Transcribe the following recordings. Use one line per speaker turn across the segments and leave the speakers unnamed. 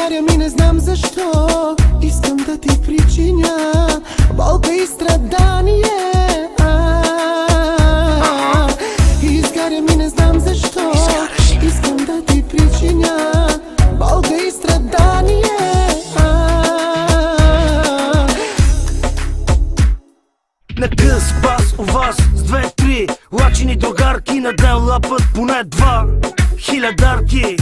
Повтарям и не знам защо. Искам да ти причиня Болка и страдание. Изгарям и не знам защо. Искам да ти причиня Болка и страдание.
На къс бас у вас с две-три Лачени догарки на ден лапът поне два Хилядарки.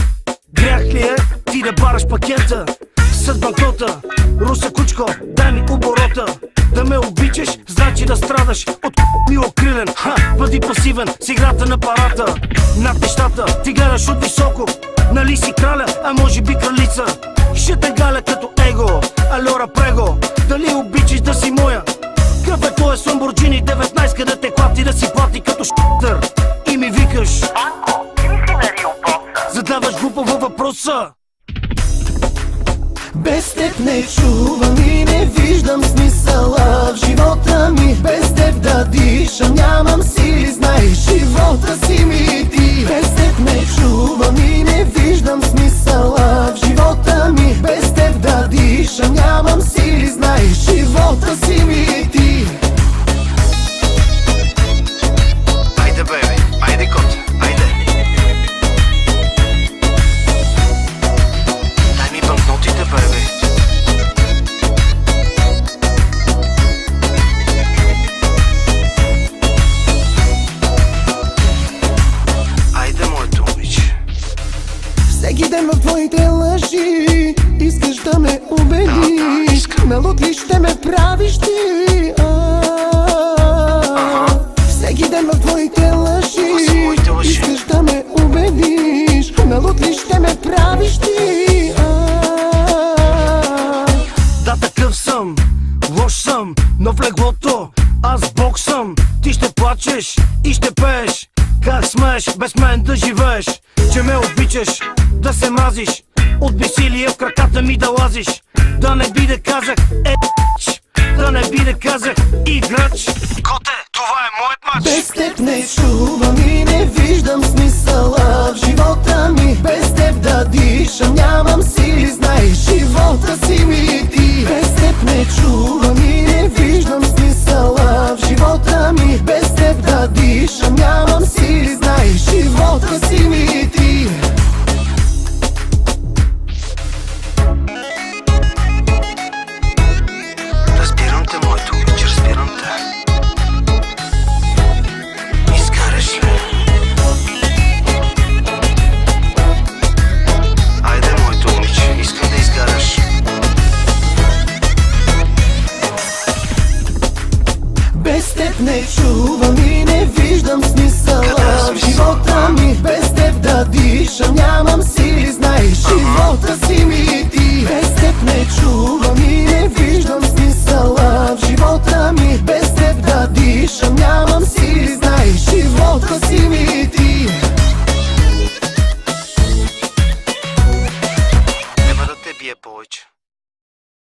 Грях ли е? Ти да бараш пакета. С банкнота Руса кучко, дай ми оборота. Да ме обичаш, значи да страдаш От ми окрилен, ха, бъди пасивен С играта на парата. Над нещата, ти гледаш от високо. Нали си краля, а може би кралица? Ще те галя като его Алора прего, дали обичаш да си моя? Какъв е твоя Ламборджини 19 къде те клати да си
теб не чувам и не виждам смисъла в живота ми. Без теб да дишам, нямам сили, знаеш, живота Ден в твоите лъжи. Искаш да ме убедиш. На луд ли ще ме правиш ти. Всеки ден в твоите лъжи. Искаш да ме убедиш. На луд ли ще ме правиш ти.
Да, такъв съм, лош съм, но в леглото аз бог съм. Ти ще плачеш и ще пееш. Как смееш без мен да живееш? Че ме обичаш, да се мазиш. От бесилие в краката ми да лазиш. Да не би да казах е да не би да казах играч.
Коте, това е моят мач.
Без теб не чувам и не виждам смисъла в живота ми Без теб да дишам, нямам сили,